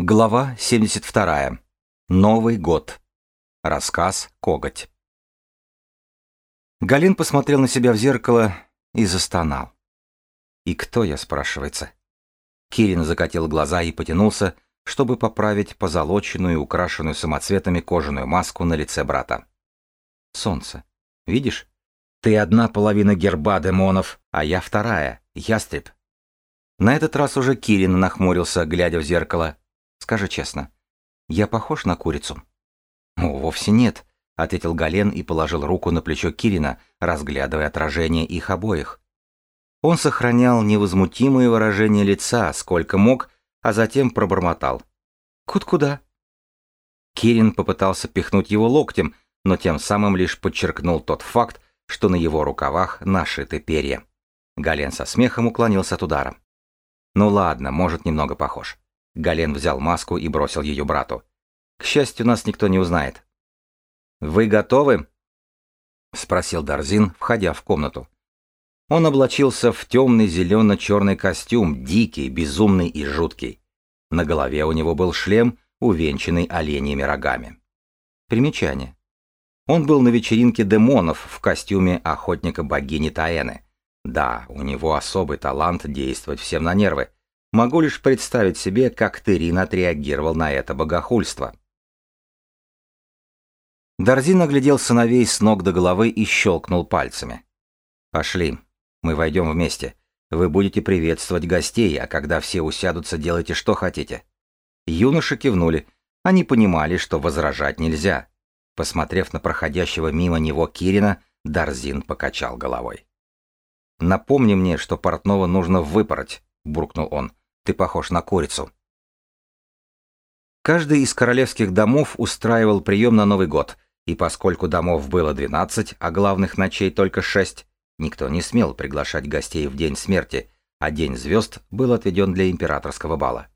Глава 72. Новый год. Рассказ «Коготь». Галин посмотрел на себя в зеркало и застонал. «И кто я?» — спрашивается. Кирин закатил глаза и потянулся, чтобы поправить позолоченную и украшенную самоцветами кожаную маску на лице брата. «Солнце. Видишь? Ты одна половина герба демонов, а я вторая, ястреб». На этот раз уже Кирин нахмурился, глядя в зеркало, Скажи честно, я похож на курицу?» «О, вовсе нет», — ответил Гален и положил руку на плечо Кирина, разглядывая отражение их обоих. Он сохранял невозмутимое выражение лица, сколько мог, а затем пробормотал. «Кут куда?» Кирин попытался пихнуть его локтем, но тем самым лишь подчеркнул тот факт, что на его рукавах нашиты перья. Гален со смехом уклонился от удара. «Ну ладно, может, немного похож. Гален взял маску и бросил ее брату. «К счастью, нас никто не узнает». «Вы готовы?» — спросил Дарзин, входя в комнату. Он облачился в темный зелено-черный костюм, дикий, безумный и жуткий. На голове у него был шлем, увенчанный оленьими рогами. Примечание. Он был на вечеринке демонов в костюме охотника богини Таэны. Да, у него особый талант действовать всем на нервы, Могу лишь представить себе, как Терин отреагировал на это богохульство. Дарзин оглядел сыновей с ног до головы и щелкнул пальцами. «Пошли. Мы войдем вместе. Вы будете приветствовать гостей, а когда все усядутся, делайте что хотите». Юноши кивнули. Они понимали, что возражать нельзя. Посмотрев на проходящего мимо него Кирина, Дарзин покачал головой. «Напомни мне, что портного нужно выпороть», — буркнул он. Ты похож на курицу. Каждый из королевских домов устраивал прием на Новый год, и поскольку домов было 12, а главных ночей только 6, никто не смел приглашать гостей в день смерти, а день звезд был отведен для императорского бала.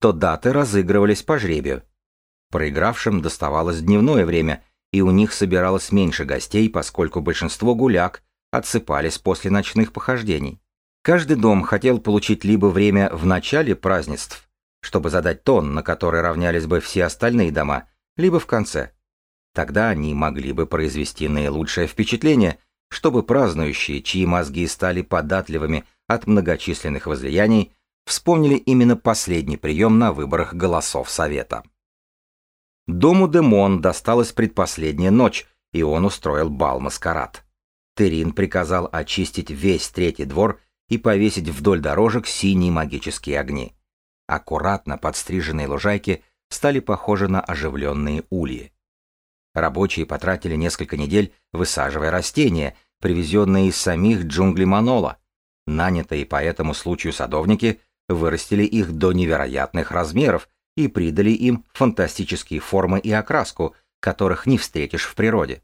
То даты разыгрывались по жребию. Проигравшим доставалось дневное время, и у них собиралось меньше гостей, поскольку большинство гуляк отсыпались после ночных похождений. Каждый дом хотел получить либо время в начале празднеств, чтобы задать тон, на который равнялись бы все остальные дома, либо в конце. Тогда они могли бы произвести наилучшее впечатление, чтобы празднующие, чьи мозги стали податливыми от многочисленных возлияний, вспомнили именно последний прием на выборах голосов Совета. Дому Демон досталась предпоследняя ночь, и он устроил бал-маскарад. Терин приказал очистить весь третий двор и повесить вдоль дорожек синие магические огни. Аккуратно подстриженные лужайки стали похожи на оживленные ульи. Рабочие потратили несколько недель, высаживая растения, привезенные из самих джунглей Манола. Нанятые по этому случаю садовники вырастили их до невероятных размеров и придали им фантастические формы и окраску, которых не встретишь в природе.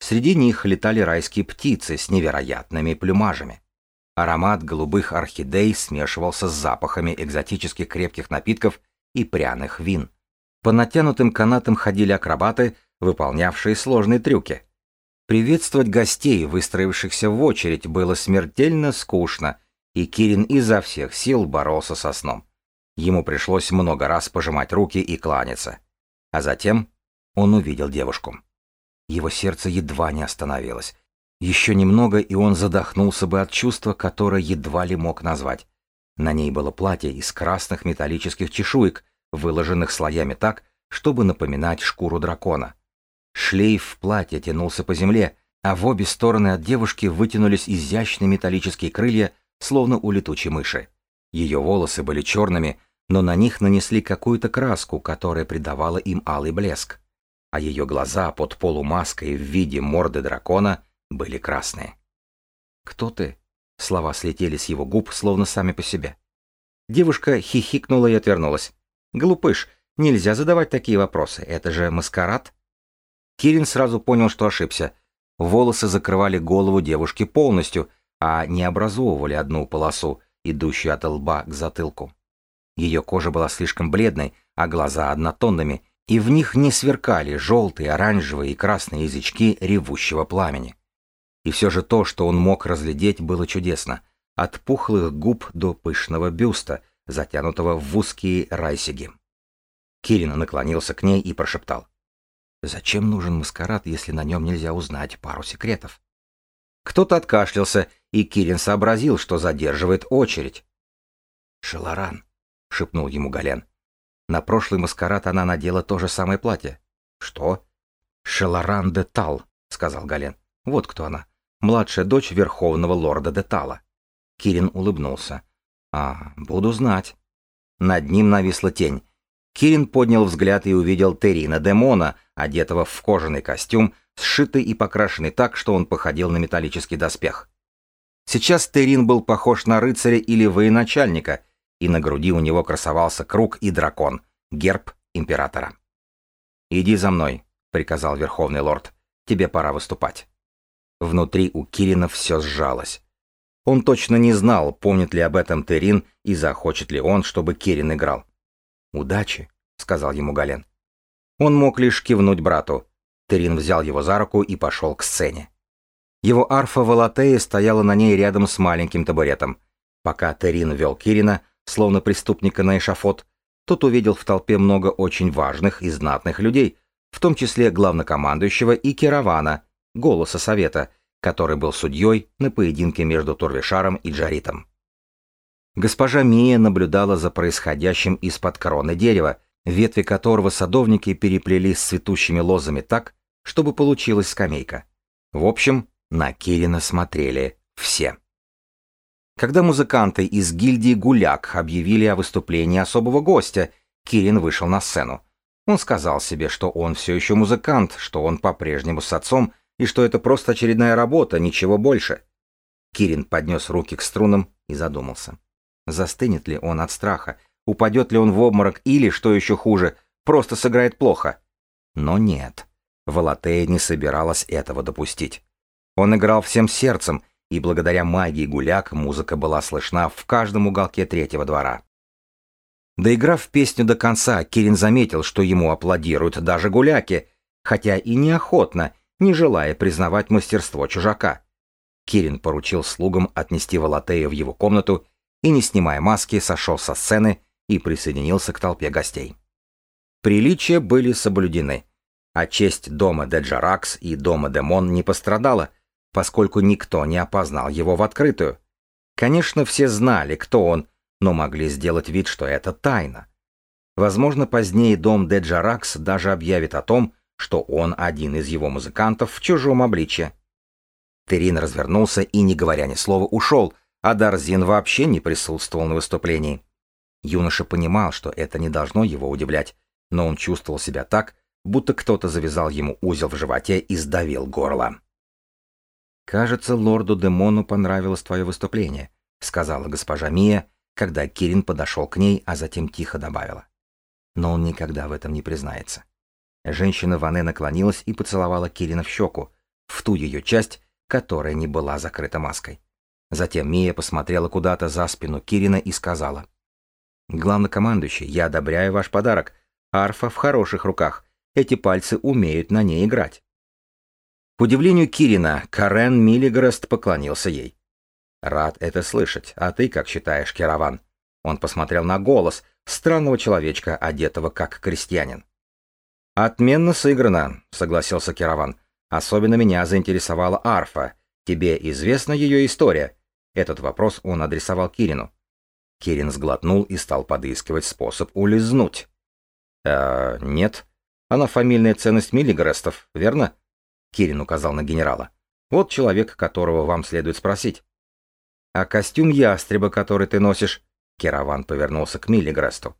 Среди них летали райские птицы с невероятными плюмажами. Аромат голубых орхидей смешивался с запахами экзотических крепких напитков и пряных вин. По натянутым канатам ходили акробаты, выполнявшие сложные трюки. Приветствовать гостей, выстроившихся в очередь, было смертельно скучно, и Кирин изо всех сил боролся со сном. Ему пришлось много раз пожимать руки и кланяться. А затем он увидел девушку. Его сердце едва не остановилось, еще немного, и он задохнулся бы от чувства, которое едва ли мог назвать. На ней было платье из красных металлических чешуек, выложенных слоями так, чтобы напоминать шкуру дракона. Шлейф платья тянулся по земле, а в обе стороны от девушки вытянулись изящные металлические крылья, словно у летучей мыши. Ее волосы были черными, но на них нанесли какую-то краску, которая придавала им алый блеск. А ее глаза под полумаской в виде морды дракона были красные. «Кто ты?» Слова слетели с его губ, словно сами по себе. Девушка хихикнула и отвернулась. «Глупыш, нельзя задавать такие вопросы, это же маскарад». Кирин сразу понял, что ошибся. Волосы закрывали голову девушки полностью, а не образовывали одну полосу, идущую от лба к затылку. Ее кожа была слишком бледной, а глаза однотонными, и в них не сверкали желтые, оранжевые и красные язычки ревущего пламени. И все же то, что он мог разглядеть, было чудесно. От пухлых губ до пышного бюста, затянутого в узкие райсиги. Кирин наклонился к ней и прошептал. «Зачем нужен маскарад, если на нем нельзя узнать пару секретов?» Кто-то откашлялся, и Кирин сообразил, что задерживает очередь. «Шеларан», — шепнул ему Гален. «На прошлый маскарад она надела то же самое платье». «Что?» «Шеларан де Тал», — сказал Гален. «Вот кто она. Младшая дочь верховного лорда де Тала». Кирин улыбнулся. «А, буду знать». Над ним нависла тень. Кирин поднял взгляд и увидел Терина Демона, одетого в кожаный костюм, сшитый и покрашенный так, что он походил на металлический доспех. Сейчас Терин был похож на рыцаря или военачальника, и на груди у него красовался круг и дракон, герб императора. «Иди за мной», — приказал Верховный Лорд. «Тебе пора выступать». Внутри у Кирина все сжалось. Он точно не знал, помнит ли об этом Терин и захочет ли он, чтобы Кирин играл. «Удачи», — сказал ему Гален. Он мог лишь кивнуть брату. Терин взял его за руку и пошел к сцене. Его арфа Валатея стояла на ней рядом с маленьким табуретом. Пока Терин вел Кирина, словно преступника на эшафот, тот увидел в толпе много очень важных и знатных людей, в том числе главнокомандующего и Керавана, голоса совета, который был судьей на поединке между Турвишаром и Джаритом. Госпожа Мия наблюдала за происходящим из-под кроны дерева, ветви которого садовники переплели с цветущими лозами так, чтобы получилась скамейка. В общем, на Кирина смотрели все. Когда музыканты из гильдии «Гуляк» объявили о выступлении особого гостя, Кирин вышел на сцену. Он сказал себе, что он все еще музыкант, что он по-прежнему с отцом и что это просто очередная работа, ничего больше. Кирин поднес руки к струнам и задумался. Застынет ли он от страха, упадет ли он в обморок или, что еще хуже, просто сыграет плохо. Но нет, Валатея не собиралась этого допустить. Он играл всем сердцем, и благодаря магии гуляк музыка была слышна в каждом уголке третьего двора. Доиграв песню до конца, Кирин заметил, что ему аплодируют даже гуляки, хотя и неохотно, не желая признавать мастерство чужака. Кирин поручил слугам отнести Валатея в его комнату и, не снимая маски, сошел со сцены и присоединился к толпе гостей. Приличия были соблюдены, а честь дома Деджаракс и дома Демон не пострадала, поскольку никто не опознал его в открытую. Конечно, все знали, кто он, но могли сделать вид, что это тайна. Возможно, позднее дом Деджаракс даже объявит о том, что он один из его музыкантов в чужом обличье. Терин развернулся и, не говоря ни слова, ушел, а Дарзин вообще не присутствовал на выступлении. Юноша понимал, что это не должно его удивлять, но он чувствовал себя так, будто кто-то завязал ему узел в животе и сдавил горло. «Кажется, лорду Демону понравилось твое выступление», — сказала госпожа Мия, когда Кирин подошел к ней, а затем тихо добавила. Но он никогда в этом не признается. Женщина Ване наклонилась и поцеловала Кирина в щеку, в ту ее часть, которая не была закрыта маской. Затем Мия посмотрела куда-то за спину Кирина и сказала. «Главнокомандующий, я одобряю ваш подарок. Арфа в хороших руках. Эти пальцы умеют на ней играть». К удивлению Кирина, Карен Миллигрест поклонился ей. «Рад это слышать. А ты как считаешь, Кераван?» Он посмотрел на голос странного человечка, одетого как крестьянин. «Отменно сыграно», — согласился Кераван. «Особенно меня заинтересовала арфа. Тебе известна ее история?» Этот вопрос он адресовал Кирину. Кирин сглотнул и стал подыскивать способ улизнуть. «Э, нет. Она фамильная ценность Миллигрестов, верно?» Кирин указал на генерала. «Вот человек, которого вам следует спросить». «А костюм ястреба, который ты носишь?» Кераван повернулся к Миллигресту.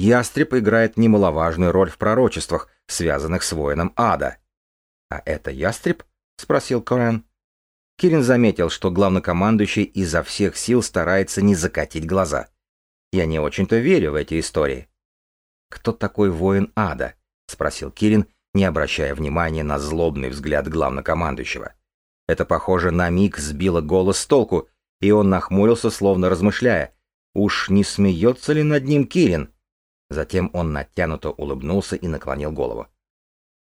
Ястреб играет немаловажную роль в пророчествах, связанных с воином ада. «А это ястреб?» — спросил Корен. Кирин заметил, что главнокомандующий изо всех сил старается не закатить глаза. «Я не очень-то верю в эти истории». «Кто такой воин ада?» — спросил Кирин, не обращая внимания на злобный взгляд главнокомандующего. Это, похоже, на миг сбило голос с толку, и он нахмурился, словно размышляя, уж не смеется ли над ним Кирин? Затем он натянуто улыбнулся и наклонил голову.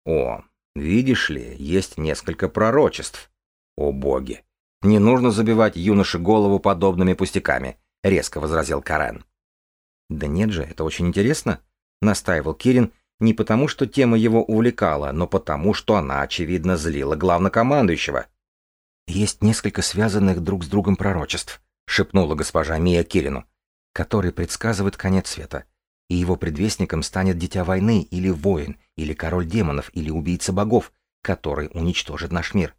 «О, видишь ли, есть несколько пророчеств. О боги! Не нужно забивать юноше голову подобными пустяками», — резко возразил Карен. «Да нет же, это очень интересно. — настаивал Кирин, не потому, что тема его увлекала, но потому, что она, очевидно, злила главнокомандующего. «Есть несколько связанных друг с другом пророчеств», — шепнула госпожа Мия Кирину, «которые предсказывают конец света, и его предвестником станет дитя войны или воин, или король демонов, или убийца богов, который уничтожит наш мир».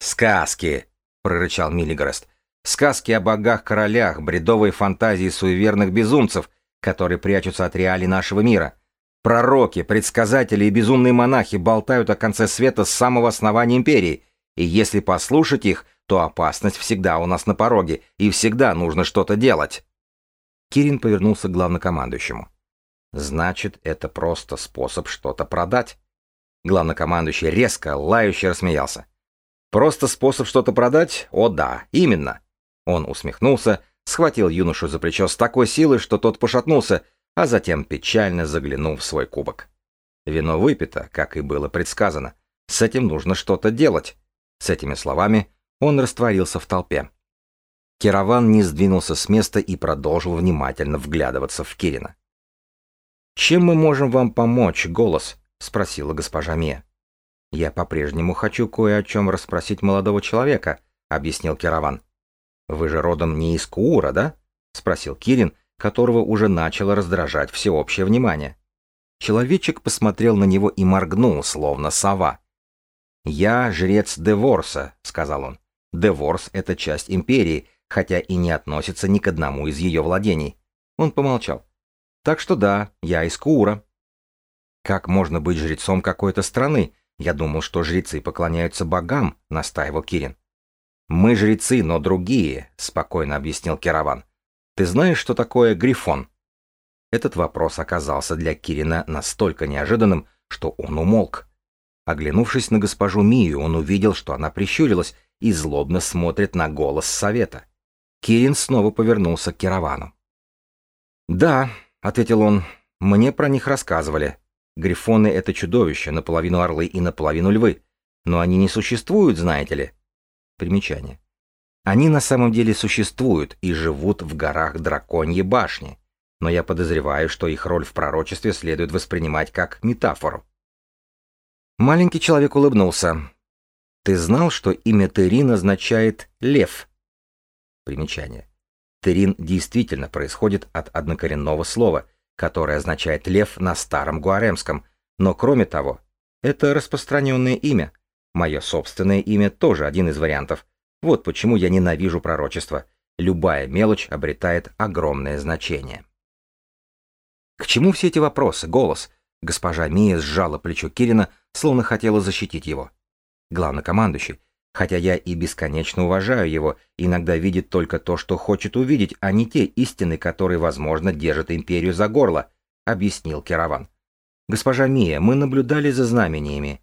«Сказки!» — прорычал Миллигрест. «Сказки о богах-королях, бредовые фантазии суеверных безумцев, которые прячутся от реалий нашего мира». Пророки, предсказатели и безумные монахи болтают о конце света с самого основания империи, и если послушать их, то опасность всегда у нас на пороге, и всегда нужно что-то делать. Кирин повернулся к главнокомандующему. Значит, это просто способ что-то продать. Главнокомандующий резко, лающе рассмеялся. Просто способ что-то продать? О да, именно. Он усмехнулся, схватил юношу за плечо с такой силой, что тот пошатнулся, а затем печально заглянул в свой кубок. Вино выпито, как и было предсказано. С этим нужно что-то делать. С этими словами он растворился в толпе. Кераван не сдвинулся с места и продолжил внимательно вглядываться в Кирина. «Чем мы можем вам помочь, голос?» — спросила госпожа Мия. «Я по-прежнему хочу кое о чем расспросить молодого человека», — объяснил Кераван. «Вы же родом не из Куура, да?» — спросил Кирин, которого уже начало раздражать всеобщее внимание. Человечек посмотрел на него и моргнул, словно сова. «Я жрец Деворса», — сказал он. «Деворс — это часть империи, хотя и не относится ни к одному из ее владений». Он помолчал. «Так что да, я из Куура». «Как можно быть жрецом какой-то страны? Я думал, что жрецы поклоняются богам», — настаивал Кирин. «Мы жрецы, но другие», — спокойно объяснил Кераван. Ты знаешь, что такое грифон? Этот вопрос оказался для Кирина настолько неожиданным, что он умолк. Оглянувшись на госпожу Мию, он увидел, что она прищурилась и злобно смотрит на голос совета. Кирин снова повернулся к Кировану. «Да», — ответил он, — «мне про них рассказывали. Грифоны — это чудовища, наполовину орлы и наполовину львы. Но они не существуют, знаете ли». Примечание. Они на самом деле существуют и живут в горах Драконьей башни, но я подозреваю, что их роль в пророчестве следует воспринимать как метафору. Маленький человек улыбнулся. «Ты знал, что имя Терин означает «лев»?» Примечание. Терин действительно происходит от однокоренного слова, которое означает «лев» на старом гуаремском, но кроме того, это распространенное имя. Мое собственное имя тоже один из вариантов, вот почему я ненавижу пророчество. Любая мелочь обретает огромное значение. К чему все эти вопросы, голос? Госпожа Мия сжала плечо Кирина, словно хотела защитить его. Главнокомандующий, хотя я и бесконечно уважаю его, иногда видит только то, что хочет увидеть, а не те истины, которые, возможно, держат империю за горло, объяснил Кераван. Госпожа Мия, мы наблюдали за знамениями.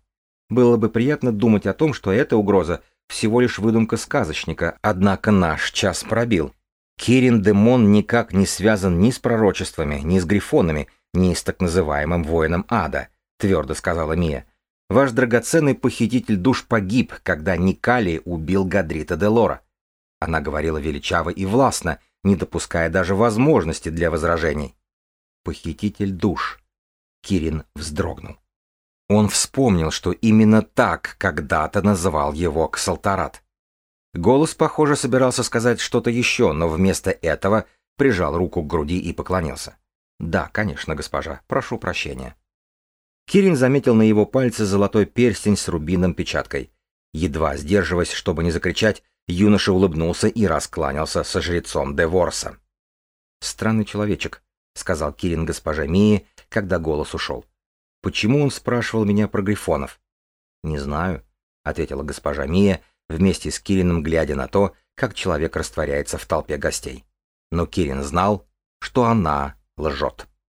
Было бы приятно думать о том, что эта угроза всего лишь выдумка сказочника, однако наш час пробил. Кирин Демон никак не связан ни с пророчествами, ни с грифонами, ни с так называемым воином ада, твердо сказала Мия. Ваш драгоценный похититель душ погиб, когда Никали убил Гадрита де Лора. Она говорила величаво и властно, не допуская даже возможности для возражений. Похититель душ. Кирин вздрогнул. Он вспомнил, что именно так когда-то называл его Ксалтарат. Голос, похоже, собирался сказать что-то еще, но вместо этого прижал руку к груди и поклонился. «Да, конечно, госпожа, прошу прощения». Кирин заметил на его пальце золотой перстень с рубином печаткой. Едва сдерживаясь, чтобы не закричать, юноша улыбнулся и раскланялся со жрецом Деворса. «Странный человечек», — сказал Кирин госпоже Мии, когда голос ушел. Почему он спрашивал меня про грифонов? Не знаю, ответила госпожа Мия, вместе с Кирином глядя на то, как человек растворяется в толпе гостей. Но Кирин знал, что она лжет.